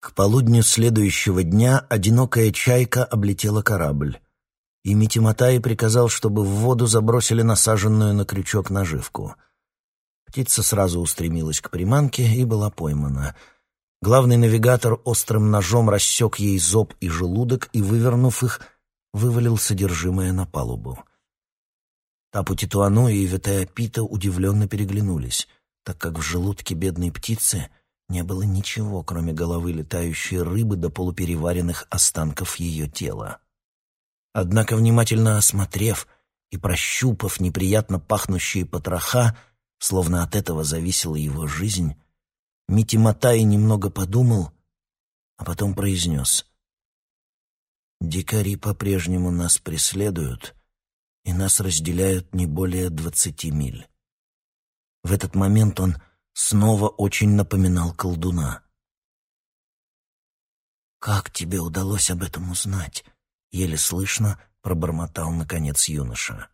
К полудню следующего дня одинокая чайка облетела корабль, и Митиматай приказал, чтобы в воду забросили насаженную на крючок наживку. Птица сразу устремилась к приманке и была поймана. Главный навигатор острым ножом рассек ей зоб и желудок и, вывернув их, вывалил содержимое на палубу. Тапу Титуану и Ветеопита удивленно переглянулись, так как в желудке бедной птицы не было ничего, кроме головы летающей рыбы до полупереваренных останков ее тела. Однако, внимательно осмотрев и прощупав неприятно пахнущие потроха, словно от этого зависела его жизнь, Мити Матай немного подумал, а потом произнес. «Дикари по-прежнему нас преследуют, и нас разделяют не более двадцати миль». В этот момент он снова очень напоминал колдуна. «Как тебе удалось об этом узнать?» — еле слышно пробормотал, наконец, юноша.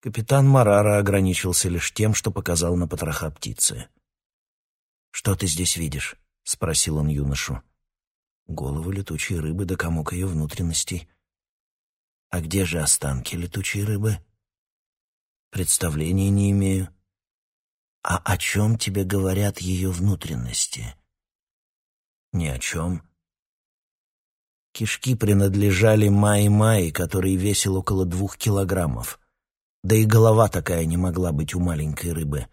Капитан Марара ограничился лишь тем, что показал на потроха птицы. «Что ты здесь видишь?» — спросил он юношу. «Голову летучей рыбы да комок ее внутренностей». «А где же останки летучей рыбы?» «Представления не имею. А о чем тебе говорят ее внутренности? Ни о чем. Кишки принадлежали Майи-Майи, который весил около двух килограммов. Да и голова такая не могла быть у маленькой рыбы.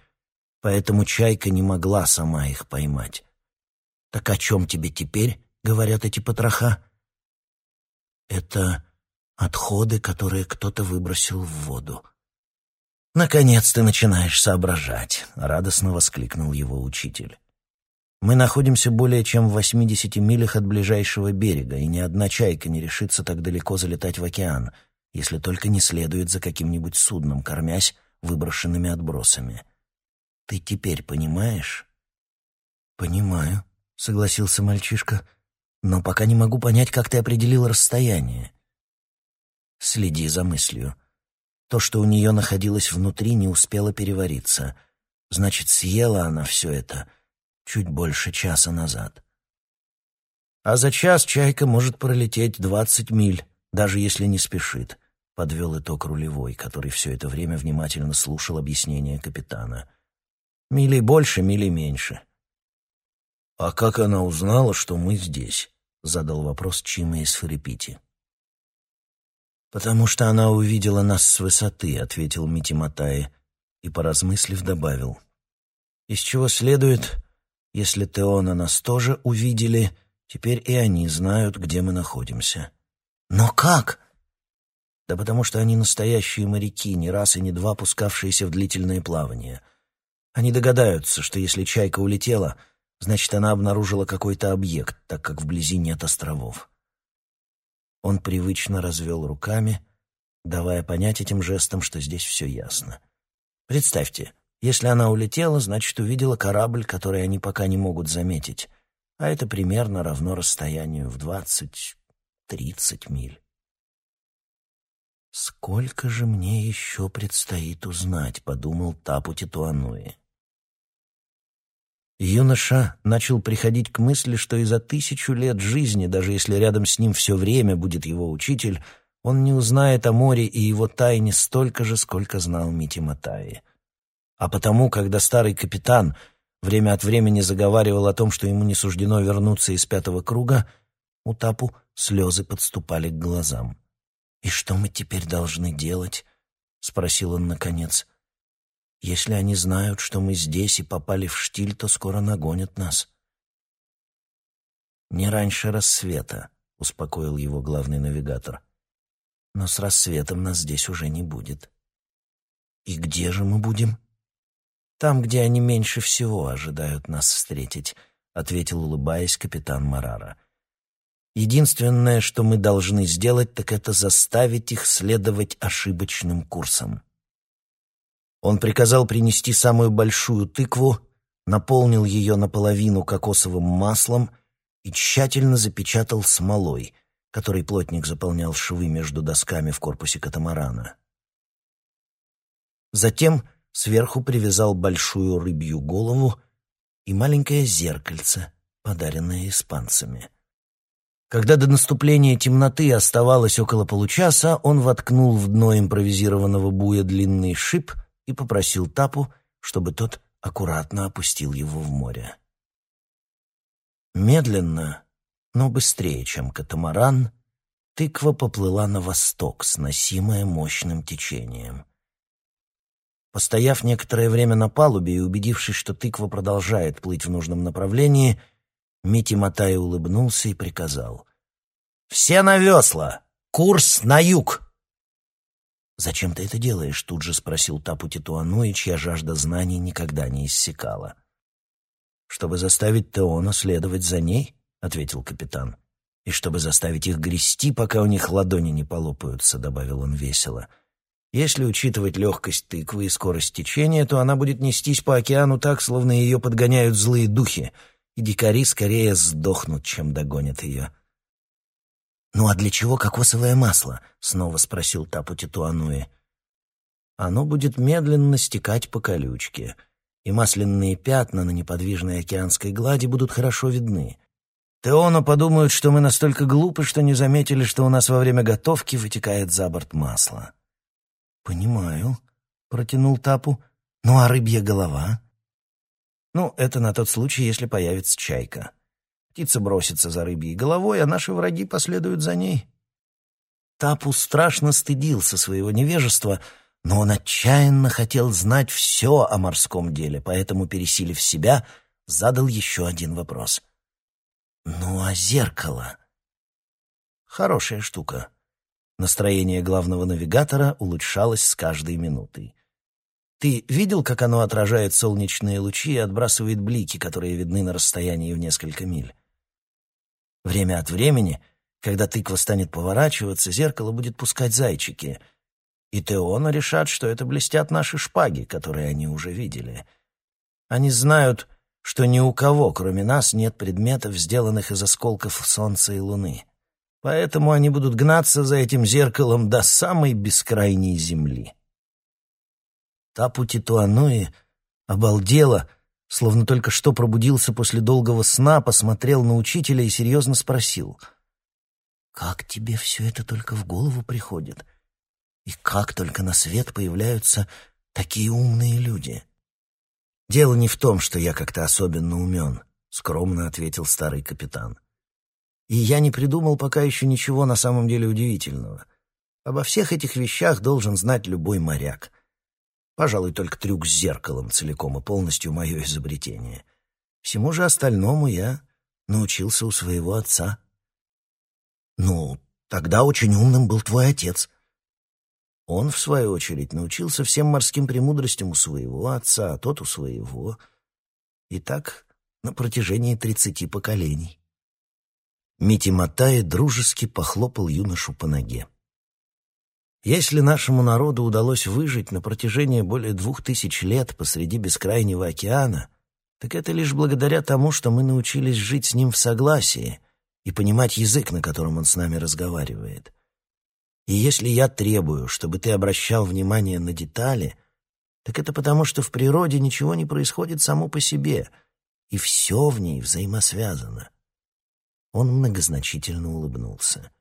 Поэтому чайка не могла сама их поймать. Так о чем тебе теперь говорят эти потроха? Это отходы, которые кто-то выбросил в воду. «Наконец ты начинаешь соображать», — радостно воскликнул его учитель. «Мы находимся более чем в 80 милях от ближайшего берега, и ни одна чайка не решится так далеко залетать в океан, если только не следует за каким-нибудь судном, кормясь выброшенными отбросами. Ты теперь понимаешь?» «Понимаю», — согласился мальчишка, «но пока не могу понять, как ты определил расстояние». «Следи за мыслью», то, что у нее находилось внутри, не успело перевариться. Значит, съела она все это чуть больше часа назад. А за час чайка может пролететь двадцать миль, даже если не спешит, — подвел итог рулевой, который все это время внимательно слушал объяснение капитана. Милей больше, милей меньше. «А как она узнала, что мы здесь?» — задал вопрос Чима из Фарипити. «Потому что она увидела нас с высоты», — ответил Мити Матаи и, поразмыслив, добавил. «Из чего следует, если Теона нас тоже увидели, теперь и они знают, где мы находимся». «Но как?» «Да потому что они настоящие моряки, не раз и не два пускавшиеся в длительное плавание. Они догадаются, что если чайка улетела, значит, она обнаружила какой-то объект, так как вблизи нет островов». Он привычно развел руками, давая понять этим жестом, что здесь все ясно. Представьте, если она улетела, значит, увидела корабль, который они пока не могут заметить, а это примерно равно расстоянию в двадцать-тридцать миль. «Сколько же мне еще предстоит узнать?» — подумал Тапу Титуануи. Юноша начал приходить к мысли, что и за тысячу лет жизни, даже если рядом с ним все время будет его учитель, он не узнает о море и его тайне столько же, сколько знал Мити Матаи. А потому, когда старый капитан время от времени заговаривал о том, что ему не суждено вернуться из пятого круга, у Тапу слезы подступали к глазам. «И что мы теперь должны делать?» — спросил он наконец. Если они знают, что мы здесь и попали в штиль, то скоро нагонят нас. «Не раньше рассвета», — успокоил его главный навигатор. «Но с рассветом нас здесь уже не будет». «И где же мы будем?» «Там, где они меньше всего ожидают нас встретить», — ответил, улыбаясь, капитан Марара. «Единственное, что мы должны сделать, так это заставить их следовать ошибочным курсом». Он приказал принести самую большую тыкву, наполнил ее наполовину кокосовым маслом и тщательно запечатал смолой, которой плотник заполнял швы между досками в корпусе катамарана. Затем сверху привязал большую рыбью голову и маленькое зеркальце, подаренное испанцами. Когда до наступления темноты оставалось около получаса, он воткнул в дно импровизированного буя длинный шип и попросил Тапу, чтобы тот аккуратно опустил его в море. Медленно, но быстрее, чем катамаран, тыква поплыла на восток, сносимая мощным течением. Постояв некоторое время на палубе и убедившись, что тыква продолжает плыть в нужном направлении, Мити Матай улыбнулся и приказал. «Все на весла! Курс на юг!» «Зачем ты это делаешь?» — тут же спросил Тапу Титуануи, чья жажда знаний никогда не иссякала. «Чтобы заставить Теона следовать за ней?» — ответил капитан. «И чтобы заставить их грести, пока у них ладони не полопаются», — добавил он весело. «Если учитывать легкость тыквы и скорость течения, то она будет нестись по океану так, словно ее подгоняют злые духи, и дикари скорее сдохнут, чем догонят ее». «Ну а для чего кокосовое масло?» — снова спросил Тапу Титуануи. «Оно будет медленно стекать по колючке, и масляные пятна на неподвижной океанской глади будут хорошо видны. Теону подумают, что мы настолько глупы, что не заметили, что у нас во время готовки вытекает за борт масло». «Понимаю», — протянул Тапу. «Ну а рыбья голова?» «Ну, это на тот случай, если появится чайка». Птица бросится за рыбьей головой, а наши враги последуют за ней. Тапу страшно стыдился своего невежества, но он отчаянно хотел знать все о морском деле, поэтому, пересилив себя, задал еще один вопрос. «Ну а зеркало?» «Хорошая штука». Настроение главного навигатора улучшалось с каждой минутой. Ты видел, как оно отражает солнечные лучи и отбрасывает блики, которые видны на расстоянии в несколько миль? Время от времени, когда тыква станет поворачиваться, зеркало будет пускать зайчики. И Теона решат, что это блестят наши шпаги, которые они уже видели. Они знают, что ни у кого, кроме нас, нет предметов, сделанных из осколков Солнца и Луны. Поэтому они будут гнаться за этим зеркалом до самой бескрайней земли. Тапу Титуануи обалдела — словно только что пробудился после долгого сна, посмотрел на учителя и серьезно спросил. «Как тебе все это только в голову приходит? И как только на свет появляются такие умные люди?» «Дело не в том, что я как-то особенно умен», — скромно ответил старый капитан. «И я не придумал пока еще ничего на самом деле удивительного. Обо всех этих вещах должен знать любой моряк. Пожалуй, только трюк с зеркалом целиком и полностью мое изобретение. Всему же остальному я научился у своего отца. Ну, тогда очень умным был твой отец. Он, в свою очередь, научился всем морским премудростям у своего отца, а тот у своего. И так на протяжении тридцати поколений. Мити Матай дружески похлопал юношу по ноге. Если нашему народу удалось выжить на протяжении более двух тысяч лет посреди бескрайнего океана, так это лишь благодаря тому, что мы научились жить с ним в согласии и понимать язык, на котором он с нами разговаривает. И если я требую, чтобы ты обращал внимание на детали, так это потому, что в природе ничего не происходит само по себе, и все в ней взаимосвязано. Он многозначительно улыбнулся.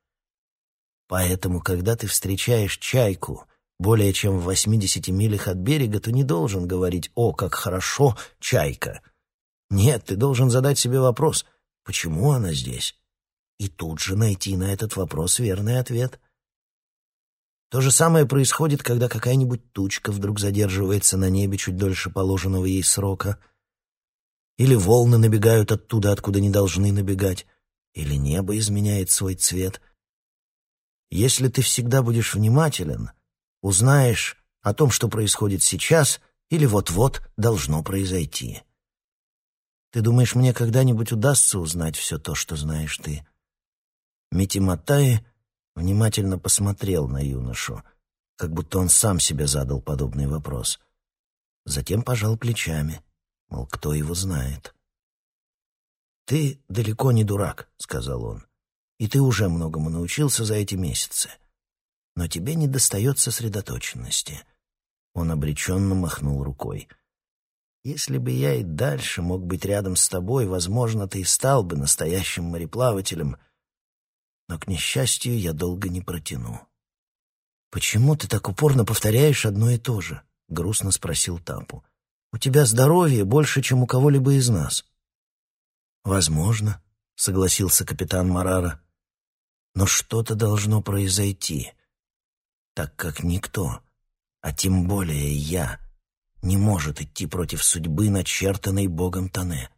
Поэтому, когда ты встречаешь чайку более чем в 80 милях от берега, то не должен говорить «О, как хорошо, чайка!» Нет, ты должен задать себе вопрос «Почему она здесь?» и тут же найти на этот вопрос верный ответ. То же самое происходит, когда какая-нибудь тучка вдруг задерживается на небе чуть дольше положенного ей срока, или волны набегают оттуда, откуда не должны набегать, или небо изменяет свой цвет — если ты всегда будешь внимателен, узнаешь о том, что происходит сейчас или вот-вот должно произойти. Ты думаешь, мне когда-нибудь удастся узнать все то, что знаешь ты?» Мити Матаи внимательно посмотрел на юношу, как будто он сам себе задал подобный вопрос. Затем пожал плечами, мол, кто его знает. «Ты далеко не дурак», — сказал он и ты уже многому научился за эти месяцы. Но тебе недостает сосредоточенности. Он обреченно махнул рукой. Если бы я и дальше мог быть рядом с тобой, возможно, ты и стал бы настоящим мореплавателем, но, к несчастью, я долго не протяну. «Почему ты так упорно повторяешь одно и то же?» — грустно спросил Тапу. «У тебя здоровье больше, чем у кого-либо из нас». «Возможно», — согласился капитан Марара. «Но что-то должно произойти, так как никто, а тем более я, не может идти против судьбы, начертанной Богом Тане».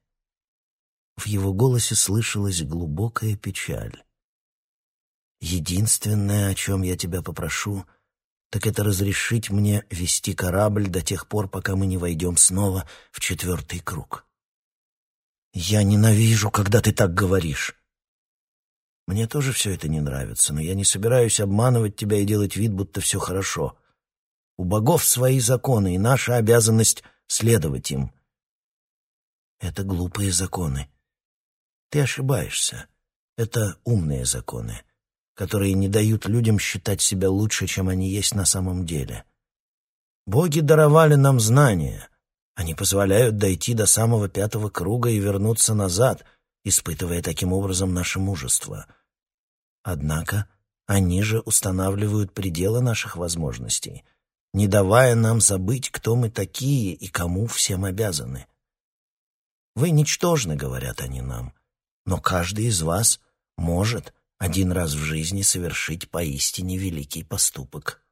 В его голосе слышалась глубокая печаль. Единственное, о чем я тебя попрошу, так это разрешить мне вести корабль до тех пор, пока мы не войдем снова в четвертый круг. Я ненавижу, когда ты так говоришь. Мне тоже все это не нравится, но я не собираюсь обманывать тебя и делать вид, будто все хорошо. У богов свои законы, и наша обязанность следовать им. Это глупые законы. Ты ошибаешься. Это умные законы которые не дают людям считать себя лучше, чем они есть на самом деле. Боги даровали нам знания. Они позволяют дойти до самого пятого круга и вернуться назад, испытывая таким образом наше мужество. Однако они же устанавливают пределы наших возможностей, не давая нам забыть, кто мы такие и кому всем обязаны. Вы ничтожны, говорят они нам, но каждый из вас может один раз в жизни совершить поистине великий поступок.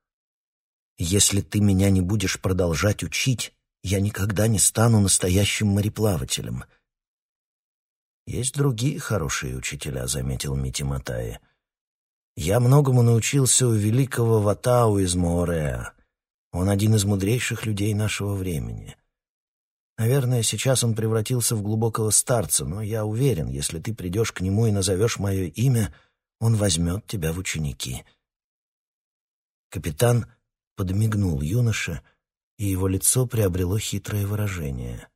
Если ты меня не будешь продолжать учить, я никогда не стану настоящим мореплавателем. Есть другие хорошие учителя, заметил Мити Матаи. Я многому научился у великого Ватау из Моореа. Он один из мудрейших людей нашего времени. Наверное, сейчас он превратился в глубокого старца, но я уверен, если ты придешь к нему и назовешь мое имя — он возьмет тебя в ученики. Капитан подмигнул юноше, и его лицо приобрело хитрое выражение.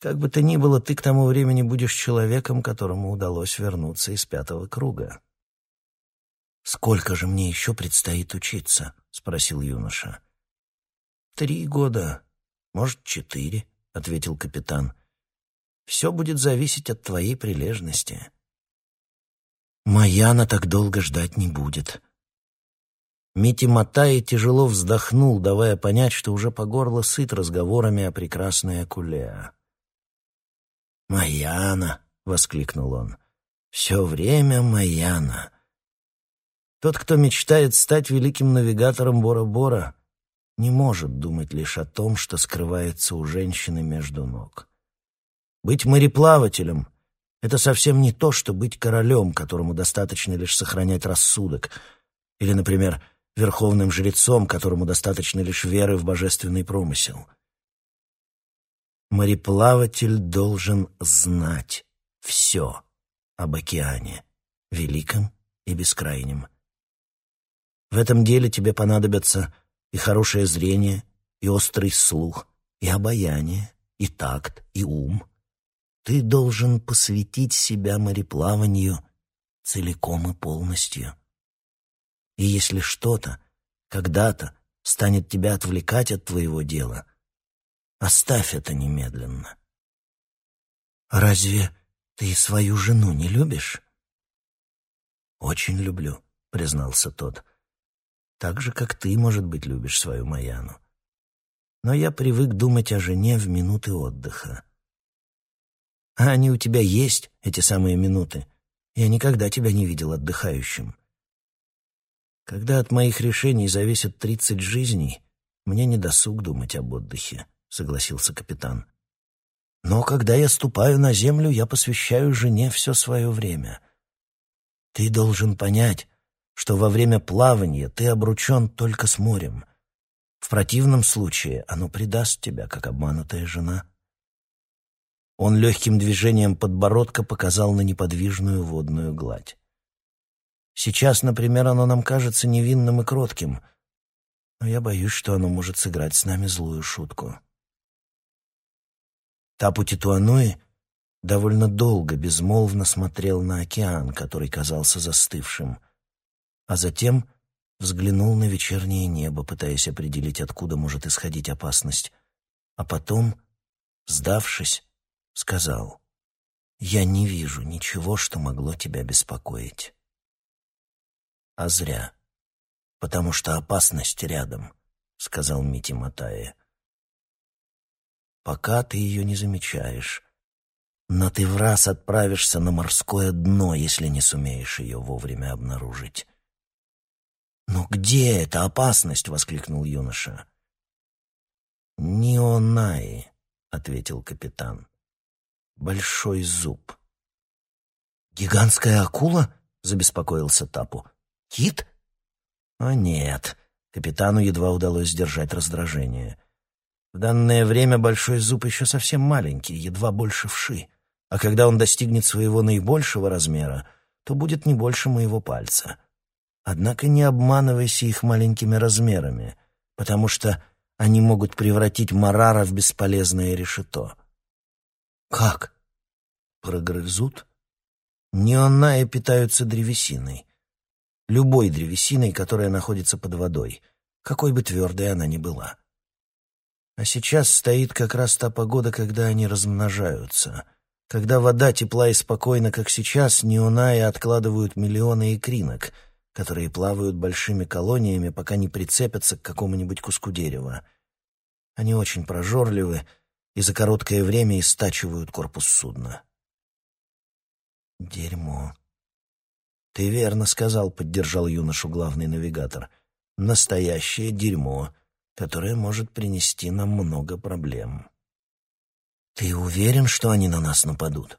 Как бы то ни было, ты к тому времени будешь человеком, которому удалось вернуться из пятого круга. «Сколько же мне еще предстоит учиться?» — спросил юноша. «Три года, может, четыре», — ответил капитан. «Все будет зависеть от твоей прилежности». Маяна так долго ждать не будет. Мити Матай тяжело вздохнул, давая понять, что уже по горло сыт разговорами о прекрасной Акулеа. «Маяна!» — воскликнул он. «Все время Маяна!» Тот, кто мечтает стать великим навигатором Бора-Бора, не может думать лишь о том, что скрывается у женщины между ног. Быть мореплавателем — это совсем не то, что быть королем, которому достаточно лишь сохранять рассудок, или, например, верховным жрецом, которому достаточно лишь веры в божественный промысел. Мореплаватель должен знать все об океане, великом и бескрайнем. В этом деле тебе понадобятся и хорошее зрение, и острый слух, и обаяние, и такт, и ум — ты должен посвятить себя мореплаванию целиком и полностью. И если что-то, когда-то, станет тебя отвлекать от твоего дела, оставь это немедленно. Разве ты свою жену не любишь? Очень люблю, признался тот. Так же, как ты, может быть, любишь свою Маяну. Но я привык думать о жене в минуты отдыха. А они у тебя есть, эти самые минуты. Я никогда тебя не видел отдыхающим. Когда от моих решений зависят тридцать жизней, мне не досуг думать об отдыхе, согласился капитан. Но когда я ступаю на землю, я посвящаю жене все свое время. Ты должен понять, что во время плавания ты обручен только с морем. В противном случае оно предаст тебя, как обманутая жена. Он легким движением подбородка показал на неподвижную водную гладь. Сейчас, например, оно нам кажется невинным и кротким, но я боюсь, что оно может сыграть с нами злую шутку. Тапу Титуануи довольно долго безмолвно смотрел на океан, который казался застывшим, а затем взглянул на вечернее небо, пытаясь определить, откуда может исходить опасность, а потом, сдавшись, сказал, «Я не вижу ничего, что могло тебя беспокоить». А зря, потому что опасность рядом, сказал Мити Матае. Пока ты ее не замечаешь, но ты в раз отправишься на морское дно, если не сумеешь ее вовремя обнаружить. «Но где эта опасность?» — воскликнул юноша. «Нионаи», — ответил капитан. «Большой зуб». «Гигантская акула?» — забеспокоился Тапу. «Кит?» «О нет», — капитану едва удалось сдержать раздражение. «В данное время большой зуб еще совсем маленький, едва больше вши, а когда он достигнет своего наибольшего размера, то будет не больше моего пальца. Однако не обманывайся их маленькими размерами, потому что они могут превратить Марара в бесполезное решето». «Как?» «Прогрызут?» Неонаи питаются древесиной любой древесиной, которая находится под водой, какой бы твердой она ни была. А сейчас стоит как раз та погода, когда они размножаются. Когда вода тепла и спокойна, как сейчас, неунаи откладывают миллионы икринок, которые плавают большими колониями, пока не прицепятся к какому-нибудь куску дерева. Они очень прожорливы и за короткое время истачивают корпус судна. Дерьмо. «Ты верно сказал», — поддержал юношу главный навигатор. «Настоящее дерьмо, которое может принести нам много проблем». «Ты уверен, что они на нас нападут?»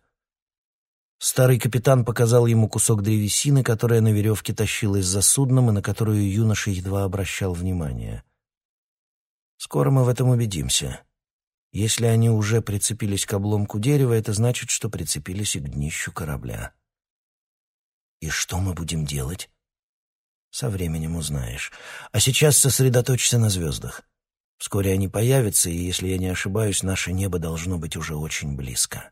Старый капитан показал ему кусок древесины, которая на веревке тащилась за судном и на которую юноша едва обращал внимание. «Скоро мы в этом убедимся. Если они уже прицепились к обломку дерева, это значит, что прицепились и к днищу корабля». И что мы будем делать? Со временем узнаешь. А сейчас сосредоточься на звездах. Вскоре они появятся, и, если я не ошибаюсь, наше небо должно быть уже очень близко.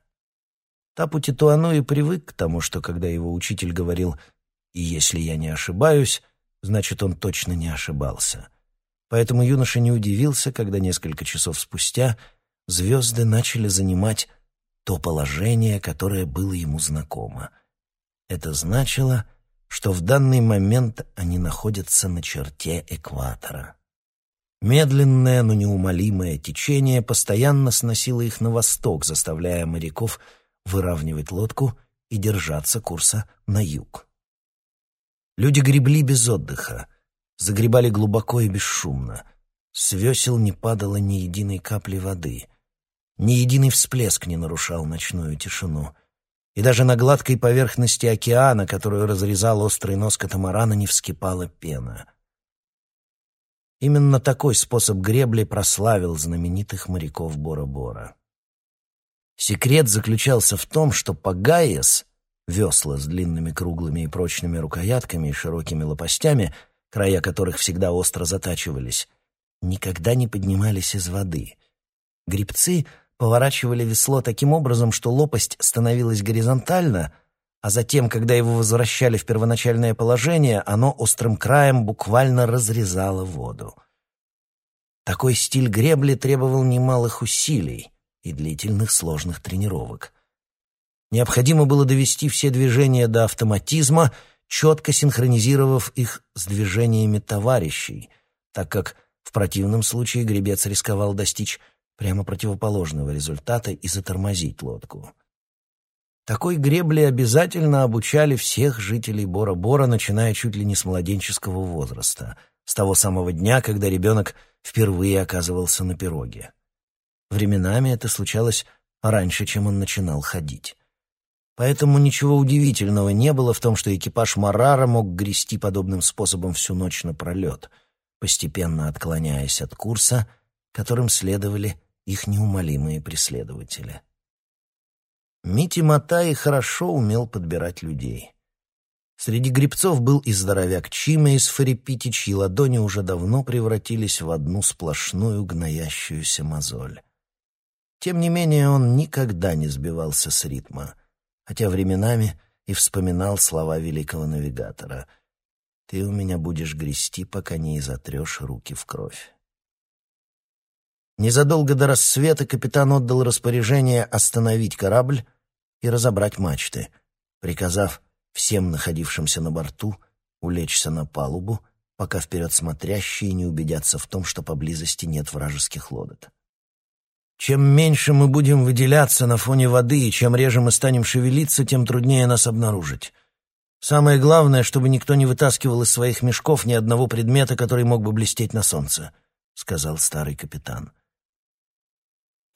Тапу Титуану привык к тому, что когда его учитель говорил «и если я не ошибаюсь», значит, он точно не ошибался. Поэтому юноша не удивился, когда несколько часов спустя звезды начали занимать то положение, которое было ему знакомо — это значило, что в данный момент они находятся на черте экватора. Медленное, но неумолимое течение постоянно сносило их на восток, заставляя моряков выравнивать лодку и держаться курса на юг. Люди гребли без отдыха, загребали глубоко и бесшумно. С весел не падало ни единой капли воды. Ни единый всплеск не нарушал ночную тишину — и даже на гладкой поверхности океана, которую разрезал острый нос катамарана, не вскипала пена. Именно такой способ гребли прославил знаменитых моряков Бора-Бора. Секрет заключался в том, что пагаес, весла с длинными круглыми и прочными рукоятками и широкими лопастями, края которых всегда остро затачивались, никогда не поднимались из воды. Грибцы поворачивали весло таким образом, что лопасть становилась горизонтально, а затем, когда его возвращали в первоначальное положение, оно острым краем буквально разрезало воду. Такой стиль гребли требовал немалых усилий и длительных сложных тренировок. Необходимо было довести все движения до автоматизма, четко синхронизировав их с движениями товарищей, так как в противном случае гребец рисковал достичь прямо противоположного результата и затормозить лодку. Такой гребле обязательно обучали всех жителей Бора-Бора, начиная чуть ли не с младенческого возраста, с того самого дня, когда ребенок впервые оказывался на пироге. Временами это случалось раньше, чем он начинал ходить. Поэтому ничего удивительного не было в том, что экипаж Марара мог грести подобным способом всю ночь напролет, постепенно отклоняясь от курса, которым следовали их неумолимые преследователи. Мити Матай хорошо умел подбирать людей. Среди грибцов был и здоровяк Чима из Фарипити, чьи ладони уже давно превратились в одну сплошную гноящуюся мозоль. Тем не менее, он никогда не сбивался с ритма, хотя временами и вспоминал слова великого навигатора «Ты у меня будешь грести, пока не изотрешь руки в кровь». Незадолго до рассвета капитан отдал распоряжение остановить корабль и разобрать мачты, приказав всем находившимся на борту улечься на палубу, пока вперед смотрящие не убедятся в том, что поблизости нет вражеских лодок. Чем меньше мы будем выделяться на фоне воды и чем реже мы станем шевелиться, тем труднее нас обнаружить. Самое главное, чтобы никто не вытаскивал из своих мешков ни одного предмета, который мог бы блестеть на солнце, — сказал старый капитан.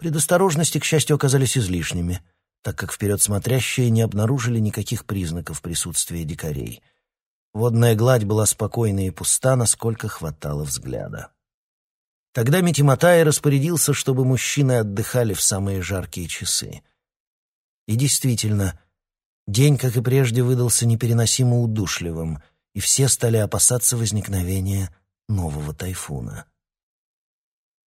Предосторожности, к счастью, оказались излишними, так как вперед смотрящие не обнаружили никаких признаков присутствия дикарей — Водная гладь была спокойна и пуста, насколько хватало взгляда. Тогда Митиматай распорядился, чтобы мужчины отдыхали в самые жаркие часы. И действительно, день, как и прежде, выдался непереносимо удушливым, и все стали опасаться возникновения нового тайфуна.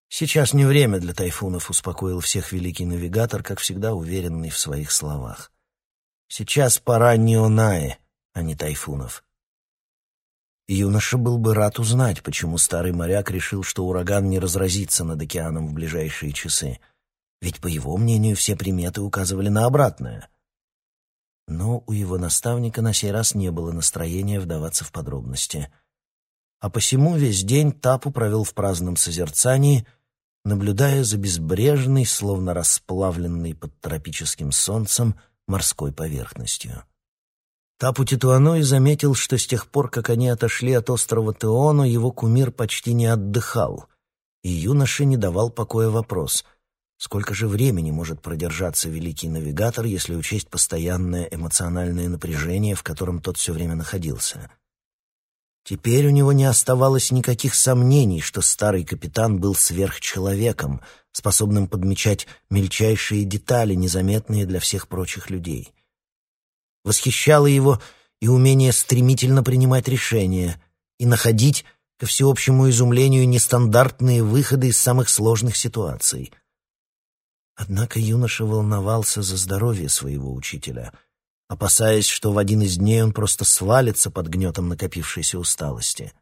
«Сейчас не время для тайфунов», — успокоил всех великий навигатор, как всегда уверенный в своих словах. «Сейчас пора Неонаe, а не тайфунов. Юноша был бы рад узнать, почему старый моряк решил, что ураган не разразится над океаном в ближайшие часы. Ведь, по его мнению, все приметы указывали на обратное. Но у его наставника на сей раз не было настроения вдаваться в подробности. А посему весь день Тапу провел в праздном созерцании, наблюдая за безбрежной, словно расплавленной под тропическим солнцем, морской поверхностью. Тапу Титуануи заметил, что с тех пор, как они отошли от острова Теону, его кумир почти не отдыхал, и юноше не давал покоя вопрос, сколько же времени может продержаться великий навигатор, если учесть постоянное эмоциональное напряжение, в котором тот все время находился. Теперь у него не оставалось никаких сомнений, что старый капитан был сверхчеловеком, способным подмечать мельчайшие детали, незаметные для всех прочих людей. Восхищало его и умение стремительно принимать решения и находить, ко всеобщему изумлению, нестандартные выходы из самых сложных ситуаций. Однако юноша волновался за здоровье своего учителя, опасаясь, что в один из дней он просто свалится под гнетом накопившейся усталости.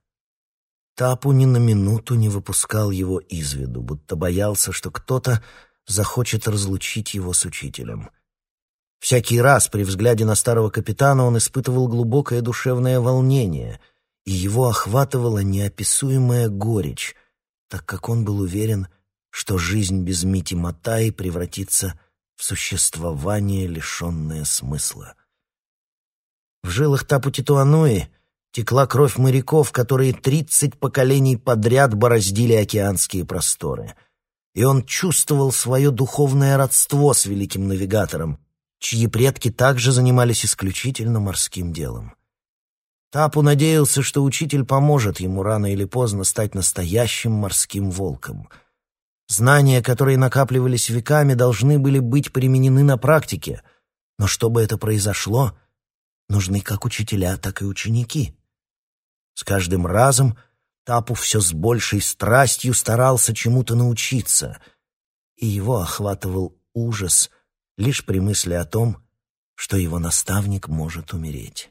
Тапу ни на минуту не выпускал его из виду, будто боялся, что кто-то захочет разлучить его с учителем — Всякий раз при взгляде на старого капитана он испытывал глубокое душевное волнение, и его охватывала неописуемая горечь, так как он был уверен, что жизнь без Мити Матаи превратится в существование, лишенное смысла. В жилах Тапу Титуануи текла кровь моряков, которые тридцать поколений подряд бороздили океанские просторы. И он чувствовал свое духовное родство с великим навигатором, чьи предки также занимались исключительно морским делом. Тапу надеялся, что учитель поможет ему рано или поздно стать настоящим морским волком. Знания, которые накапливались веками, должны были быть применены на практике, но чтобы это произошло, нужны как учителя, так и ученики. С каждым разом Тапу все с большей страстью старался чему-то научиться, и его охватывал ужас — лишь при мысли о том, что его наставник может умереть.